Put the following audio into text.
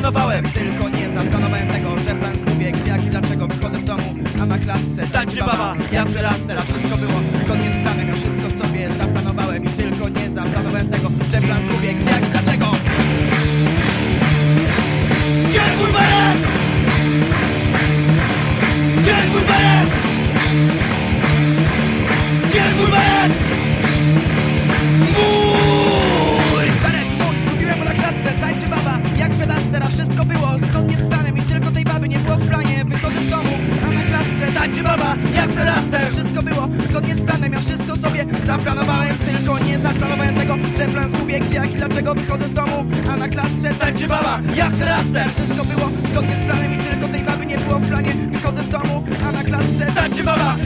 planowałem, tylko nie zaplanowałem tego, że plan zgubię Gdzie, jak i dlaczego wychodzę z domu, a na klatce tak baba. Ja przerastę, a wszystko dlaczego wychodzę z domu A na klatce tańczy baba. Jak raster. Wszystko było zgodnie z planem i tylko tej baby nie było w planie. Wychodzę z domu, a na klatce tańczy baba.